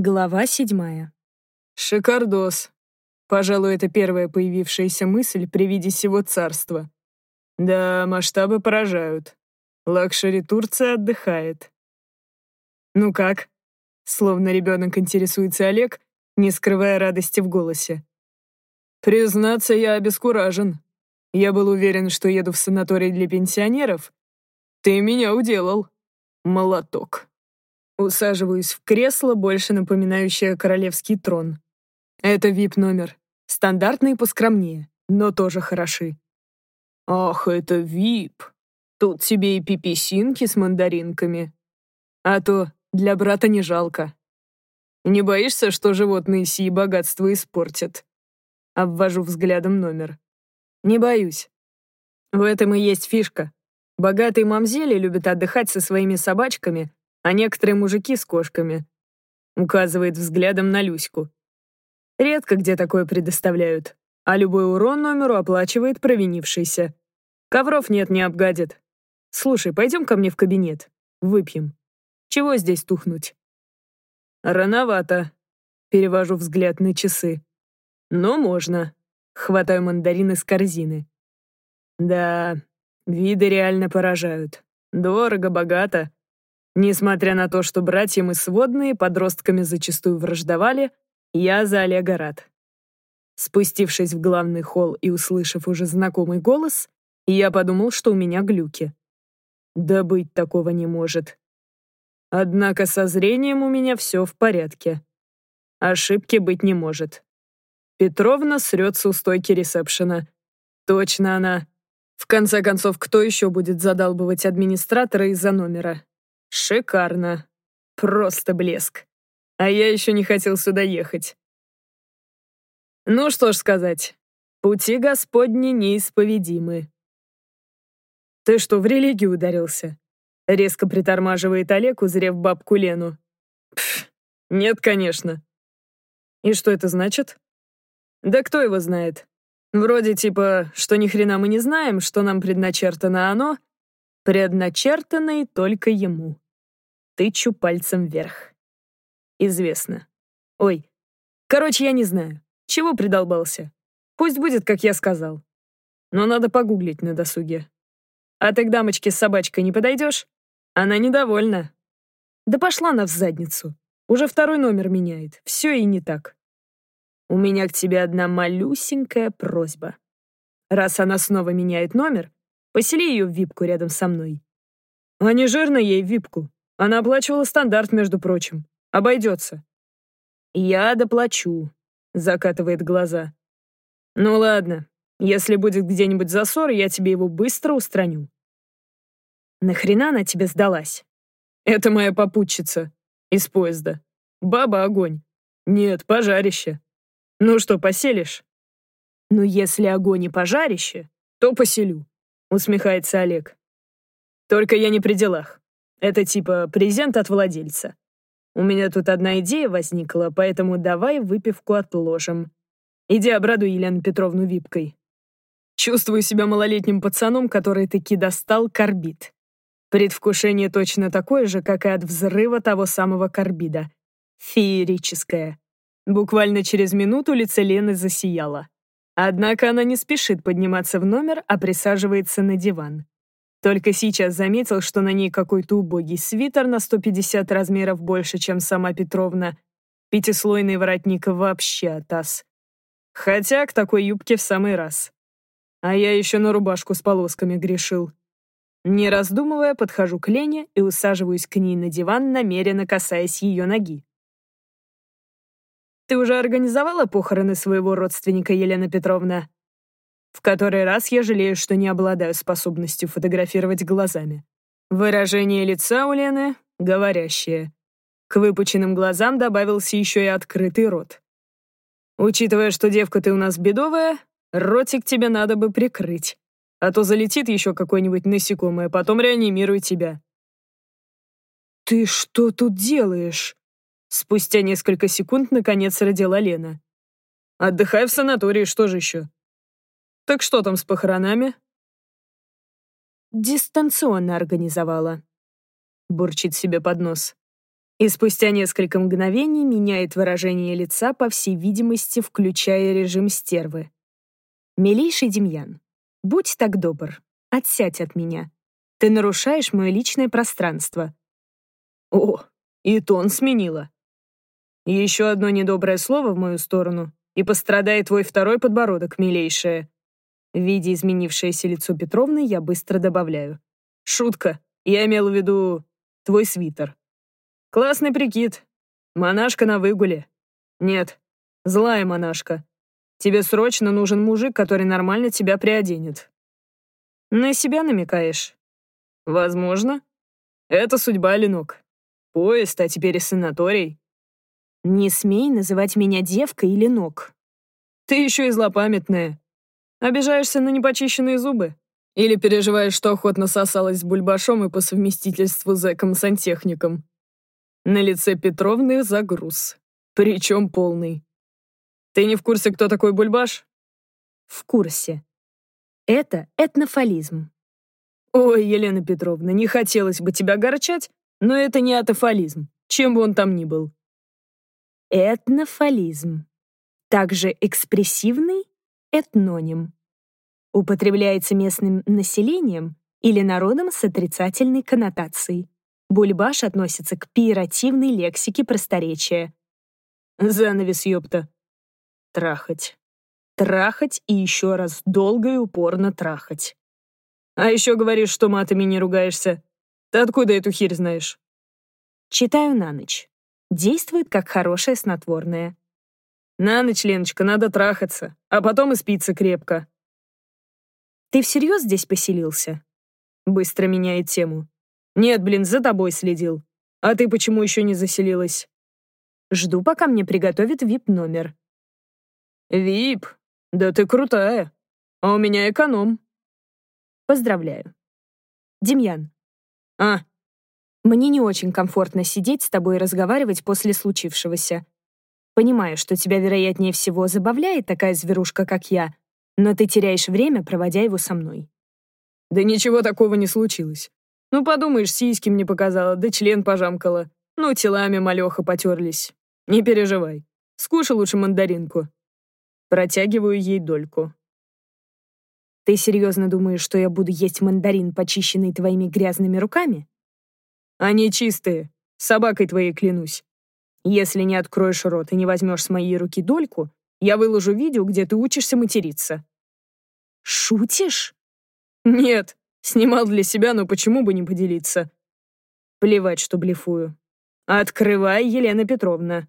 Глава седьмая. Шикардос. Пожалуй, это первая появившаяся мысль при виде всего царства. Да, масштабы поражают. Luxury Турция отдыхает. Ну как? Словно ребенок интересуется Олег, не скрывая радости в голосе. Признаться, я обескуражен. Я был уверен, что еду в санаторий для пенсионеров. Ты меня уделал. Молоток. Усаживаюсь в кресло, больше напоминающее королевский трон. Это вип-номер. Стандартный поскромнее, но тоже хороши. Ах, это вип. Тут тебе и пиписинки с мандаринками. А то для брата не жалко. Не боишься, что животные сии богатство испортят? Обвожу взглядом номер. Не боюсь. В этом и есть фишка. Богатые мамзели любят отдыхать со своими собачками, а некоторые мужики с кошками. Указывает взглядом на Люську. Редко где такое предоставляют, а любой урон номеру оплачивает провинившийся. Ковров нет, не обгадит. Слушай, пойдем ко мне в кабинет. Выпьем. Чего здесь тухнуть? Рановато. Перевожу взгляд на часы. Но можно. Хватаю мандарин из корзины. Да, виды реально поражают. Дорого, богато. Несмотря на то, что братья мы сводные, подростками зачастую враждовали, я за Олега рад. Спустившись в главный холл и услышав уже знакомый голос, я подумал, что у меня глюки. Да быть такого не может. Однако со зрением у меня все в порядке. Ошибки быть не может. Петровна срется у стойки ресепшена. Точно она. В конце концов, кто еще будет задалбывать администратора из-за номера? Шикарно. Просто блеск. А я еще не хотел сюда ехать. Ну что ж сказать, пути Господни неисповедимы. Ты что, в религию ударился? Резко притормаживает Олег, узрев бабку Лену. Пф, нет, конечно. И что это значит? Да кто его знает? Вроде типа, что ни хрена мы не знаем, что нам предначертано оно, предначертанной только ему. Тычу пальцем вверх. Известно. Ой, короче, я не знаю. Чего придолбался? Пусть будет, как я сказал. Но надо погуглить на досуге. А ты к дамочке с собачкой не подойдешь? Она недовольна. Да пошла она в задницу. Уже второй номер меняет. Все и не так. У меня к тебе одна малюсенькая просьба. Раз она снова меняет номер, Посели ее в випку рядом со мной. А не жирно ей випку. Она оплачивала стандарт, между прочим. Обойдется. Я доплачу, закатывает глаза. Ну ладно, если будет где-нибудь засор, я тебе его быстро устраню. Нахрена она тебе сдалась? Это моя попутчица из поезда. Баба огонь. Нет, пожарище. Ну что, поселишь? Ну, если огонь и пожарище, то поселю. Усмехается Олег. Только я не при делах. Это типа презент от владельца. У меня тут одна идея возникла, поэтому давай выпивку отложим. Иди обрадуй Елену Петровну випкой. Чувствую себя малолетним пацаном, который таки достал карбид. Предвкушение точно такое же, как и от взрыва того самого карбида. Феерическое. Буквально через минуту лицо Лены засияло. Однако она не спешит подниматься в номер, а присаживается на диван. Только сейчас заметил, что на ней какой-то убогий свитер на 150 размеров больше, чем сама Петровна. Пятислойный воротник вообще атас. Хотя к такой юбке в самый раз. А я еще на рубашку с полосками грешил. Не раздумывая, подхожу к Лене и усаживаюсь к ней на диван, намеренно касаясь ее ноги. Ты уже организовала похороны своего родственника, Елена Петровна? В который раз я жалею, что не обладаю способностью фотографировать глазами. Выражение лица у Лены говорящее. К выпученным глазам добавился еще и открытый рот. Учитывая, что девка ты у нас бедовая, ротик тебе надо бы прикрыть. А то залетит еще какое-нибудь насекомое, потом реанимирует тебя. «Ты что тут делаешь?» Спустя несколько секунд наконец родила Лена. «Отдыхай в санатории, что же еще?» «Так что там с похоронами?» «Дистанционно организовала», — бурчит себе под нос. И спустя несколько мгновений меняет выражение лица, по всей видимости, включая режим стервы. «Милейший Демьян, будь так добр, отсядь от меня. Ты нарушаешь мое личное пространство». О, и тон сменила. Еще одно недоброе слово в мою сторону, и пострадает твой второй подбородок, милейшая. Видя изменившееся лицо Петровны, я быстро добавляю. Шутка. Я имел в виду твой свитер. Классный прикид. Монашка на выгуле. Нет, злая монашка. Тебе срочно нужен мужик, который нормально тебя приоденет. На себя намекаешь? Возможно. Это судьба, Ленок. Поезд, а теперь и санаторий. Не смей называть меня девкой или ног. Ты еще и злопамятная. Обижаешься на непочищенные зубы? Или переживаешь, что охотно сосалась с бульбашом и по совместительству зэком-сантехником? На лице Петровны загруз. Причем полный. Ты не в курсе, кто такой Бульбаш? В курсе. Это этнофализм. Ой, Елена Петровна, не хотелось бы тебя горчать, но это не атофализм, чем бы он там ни был. Этнофализм. Также экспрессивный этноним. Употребляется местным населением или народом с отрицательной коннотацией. Бульбаш относится к пиеративной лексике просторечия. Занавес, ёпта. Трахать. Трахать и еще раз долго и упорно трахать. А еще говоришь, что матами не ругаешься. Ты откуда эту хирь знаешь? Читаю на ночь. Действует как хорошее снотворное. На ночь, Леночка, надо трахаться, а потом и спиться крепко. Ты всерьез здесь поселился? Быстро меняет тему. Нет, блин, за тобой следил. А ты почему еще не заселилась? Жду, пока мне приготовят вип-номер. Вип? Да ты крутая. А у меня эконом. Поздравляю. Демьян. А? Мне не очень комфортно сидеть с тобой и разговаривать после случившегося. Понимаю, что тебя, вероятнее всего, забавляет такая зверушка, как я, но ты теряешь время, проводя его со мной. Да ничего такого не случилось. Ну, подумаешь, сиськи мне показала, да член пожамкала. Ну, телами малёха потерлись. Не переживай. Скушай лучше мандаринку. Протягиваю ей дольку. Ты серьезно думаешь, что я буду есть мандарин, почищенный твоими грязными руками? Они чистые. Собакой твоей клянусь. Если не откроешь рот и не возьмешь с моей руки дольку, я выложу видео, где ты учишься материться. Шутишь? Нет, Снимал для себя, но почему бы не поделиться? Плевать, что блефую. Открывай, Елена Петровна.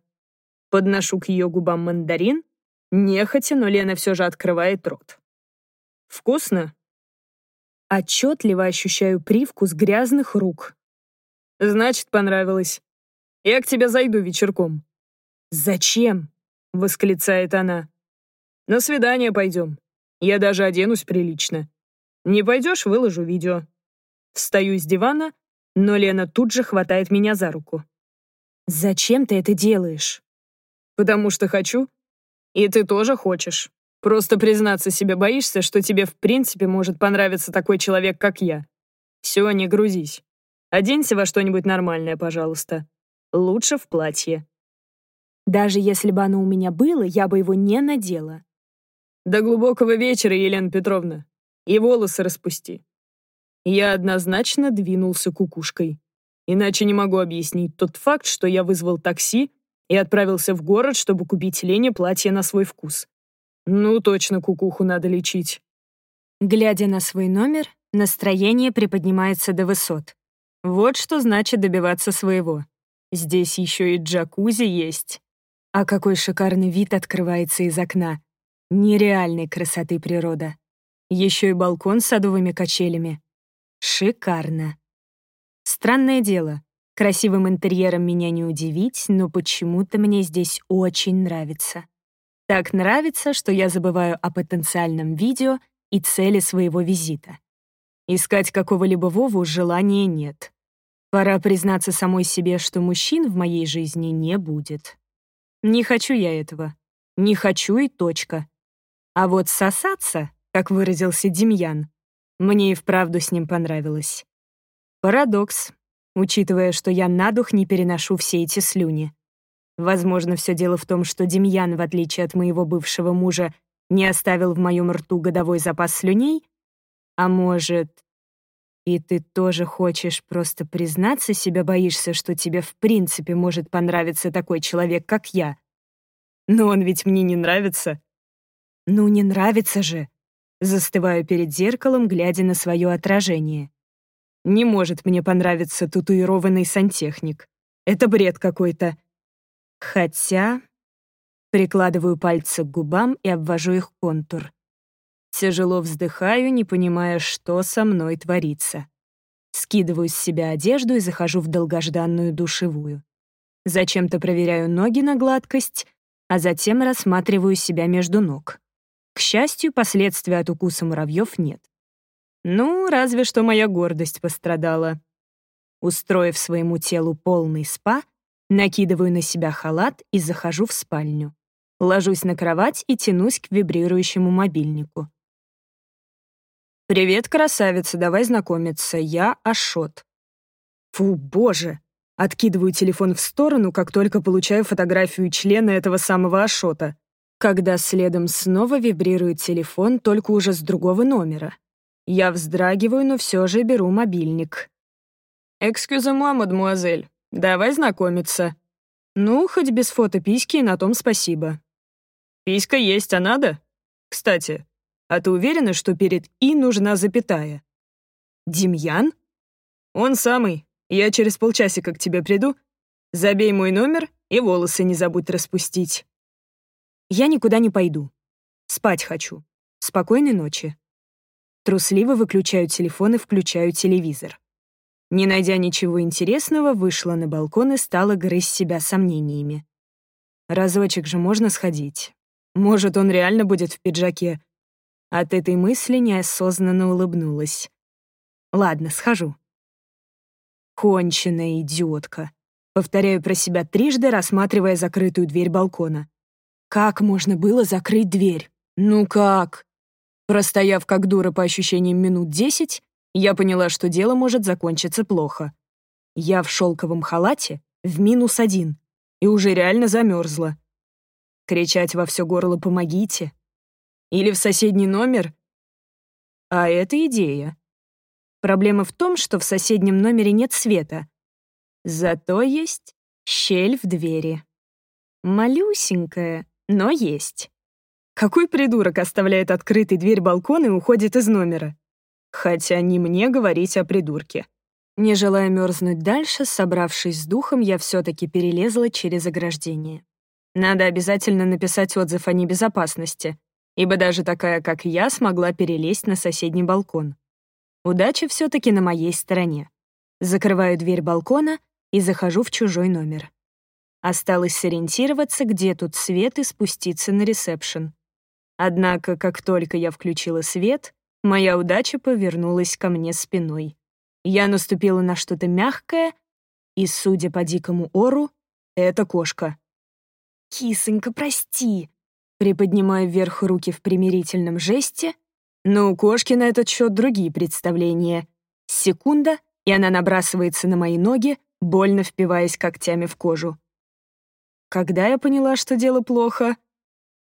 Подношу к ее губам мандарин. Нехотя, но Лена все же открывает рот. Вкусно? Отчетливо ощущаю привкус грязных рук. Значит, понравилось. Я к тебе зайду вечерком. Зачем? Восклицает она. На свидание пойдем. Я даже оденусь прилично. Не пойдешь, выложу видео. Встаю с дивана, но Лена тут же хватает меня за руку. «Зачем ты это делаешь?» «Потому что хочу. И ты тоже хочешь. Просто признаться себе боишься, что тебе в принципе может понравиться такой человек, как я. Все, не грузись. Оденься во что-нибудь нормальное, пожалуйста. Лучше в платье». Даже если бы оно у меня было, я бы его не надела. До глубокого вечера, Елена Петровна и волосы распусти. Я однозначно двинулся кукушкой. Иначе не могу объяснить тот факт, что я вызвал такси и отправился в город, чтобы купить Лене платье на свой вкус. Ну, точно кукуху надо лечить. Глядя на свой номер, настроение приподнимается до высот. Вот что значит добиваться своего. Здесь еще и джакузи есть. А какой шикарный вид открывается из окна. Нереальной красоты природа. Еще и балкон с садовыми качелями. Шикарно. Странное дело, красивым интерьером меня не удивить, но почему-то мне здесь очень нравится. Так нравится, что я забываю о потенциальном видео и цели своего визита. Искать какого-либо Вову желания нет. Пора признаться самой себе, что мужчин в моей жизни не будет. Не хочу я этого. Не хочу и точка. А вот сосаться как выразился Демьян. Мне и вправду с ним понравилось. Парадокс. учитывая, что я на дух не переношу все эти слюни. Возможно, все дело в том, что Демьян, в отличие от моего бывшего мужа, не оставил в моем рту годовой запас слюней? А может, и ты тоже хочешь просто признаться, себя боишься, что тебе в принципе может понравиться такой человек, как я? Но он ведь мне не нравится. Ну, не нравится же. Застываю перед зеркалом, глядя на свое отражение. Не может мне понравиться татуированный сантехник. Это бред какой-то. Хотя... Прикладываю пальцы к губам и обвожу их контур. Тяжело вздыхаю, не понимая, что со мной творится. Скидываю с себя одежду и захожу в долгожданную душевую. Зачем-то проверяю ноги на гладкость, а затем рассматриваю себя между ног. К счастью, последствий от укуса муравьев нет. Ну, разве что моя гордость пострадала. Устроив своему телу полный спа, накидываю на себя халат и захожу в спальню. Ложусь на кровать и тянусь к вибрирующему мобильнику. «Привет, красавица, давай знакомиться. Я Ашот». Фу, боже! Откидываю телефон в сторону, как только получаю фотографию члена этого самого Ашота. Когда следом снова вибрирует телефон, только уже с другого номера. Я вздрагиваю, но все же беру мобильник. «Экскюза-муа, мадмуазель, давай знакомиться». «Ну, хоть без фото письки, и на том спасибо». «Писька есть, а надо? Кстати, а ты уверена, что перед «и» нужна запятая? Демьян? Он самый. Я через полчасика к тебе приду. Забей мой номер и волосы не забудь распустить. Я никуда не пойду. Спать хочу. Спокойной ночи. Трусливо выключаю телефон и включаю телевизор. Не найдя ничего интересного, вышла на балкон и стала грызть себя сомнениями. Разочек же можно сходить. Может, он реально будет в пиджаке, от этой мысли неосознанно улыбнулась. Ладно, схожу. Конченая идиотка. Повторяю про себя трижды, рассматривая закрытую дверь балкона. Как можно было закрыть дверь? Ну как? Простояв как дура по ощущениям минут десять, я поняла, что дело может закончиться плохо. Я в шелковом халате в минус один и уже реально замерзла. Кричать во все горло «помогите» Или в соседний номер? А это идея. Проблема в том, что в соседнем номере нет света. Зато есть щель в двери. Малюсенькая, но есть. Какой придурок оставляет открытой дверь балкона и уходит из номера? Хотя не мне говорить о придурке. Не желая мерзнуть дальше, собравшись с духом, я все-таки перелезла через ограждение. Надо обязательно написать отзыв о небезопасности ибо даже такая, как я, смогла перелезть на соседний балкон. Удача все-таки на моей стороне. Закрываю дверь балкона и захожу в чужой номер. Осталось сориентироваться, где тут свет и спуститься на ресепшн. Однако, как только я включила свет, моя удача повернулась ко мне спиной. Я наступила на что-то мягкое, и, судя по дикому ору, это кошка. «Кисонька, прости!» Приподнимаю вверх руки в примирительном жесте, но у кошки на этот счет другие представления. Секунда, и она набрасывается на мои ноги, больно впиваясь когтями в кожу. Когда я поняла, что дело плохо?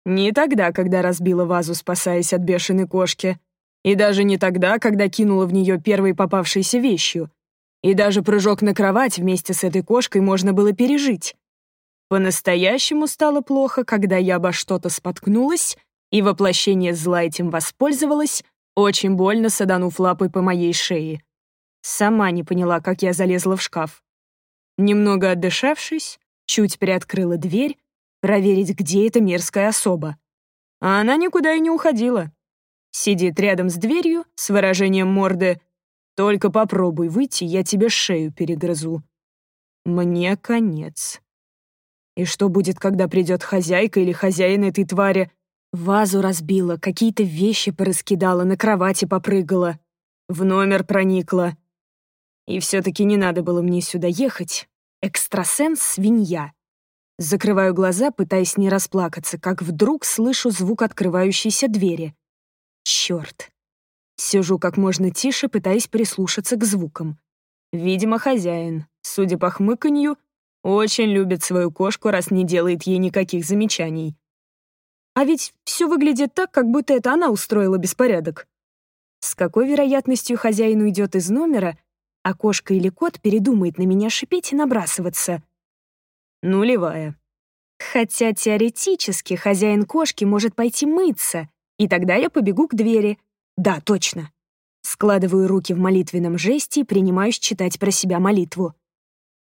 Не тогда, когда разбила вазу, спасаясь от бешеной кошки. И даже не тогда, когда кинула в нее первой попавшейся вещью. И даже прыжок на кровать вместе с этой кошкой можно было пережить. По-настоящему стало плохо, когда я обо что-то споткнулась, и воплощение зла этим воспользовалось, очень больно саданув лапой по моей шее. Сама не поняла, как я залезла в шкаф. Немного отдышавшись, чуть приоткрыла дверь, проверить, где эта мерзкая особа. А она никуда и не уходила. Сидит рядом с дверью с выражением морды «Только попробуй выйти, я тебе шею перегрызу». Мне конец. И что будет, когда придет хозяйка или хозяин этой твари? Вазу разбила, какие-то вещи пораскидала, на кровати попрыгала, в номер проникла. И все-таки не надо было мне сюда ехать. Экстрасенс — свинья. Закрываю глаза, пытаясь не расплакаться, как вдруг слышу звук открывающейся двери. Черт. Сижу как можно тише, пытаясь прислушаться к звукам. Видимо, хозяин, судя по хмыканью, очень любит свою кошку, раз не делает ей никаких замечаний. А ведь все выглядит так, как будто это она устроила беспорядок. С какой вероятностью хозяин уйдет из номера, а кошка или кот передумает на меня шипеть и набрасываться? Нулевая. Хотя теоретически хозяин кошки может пойти мыться, и тогда я побегу к двери. Да, точно. Складываю руки в молитвенном жесте и принимаюсь читать про себя молитву.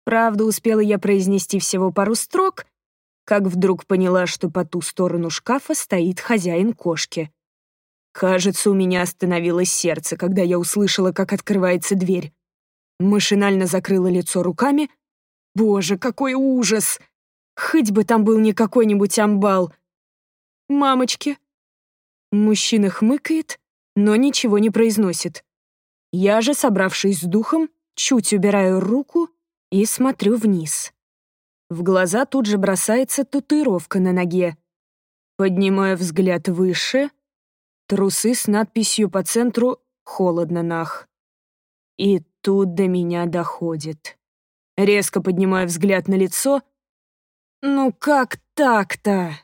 Правда, успела я произнести всего пару строк, как вдруг поняла, что по ту сторону шкафа стоит хозяин кошки. Кажется, у меня остановилось сердце, когда я услышала, как открывается дверь. Машинально закрыла лицо руками. Боже, какой ужас! Хоть бы там был не какой-нибудь амбал. Мамочки. Мужчина хмыкает, но ничего не произносит. Я же, собравшись с духом, чуть убираю руку и смотрю вниз. В глаза тут же бросается татуировка на ноге. Поднимаю взгляд выше. Трусы с надписью по центру «Холодно, нах». И тут до меня доходит. Резко поднимаю взгляд на лицо. «Ну как так-то?»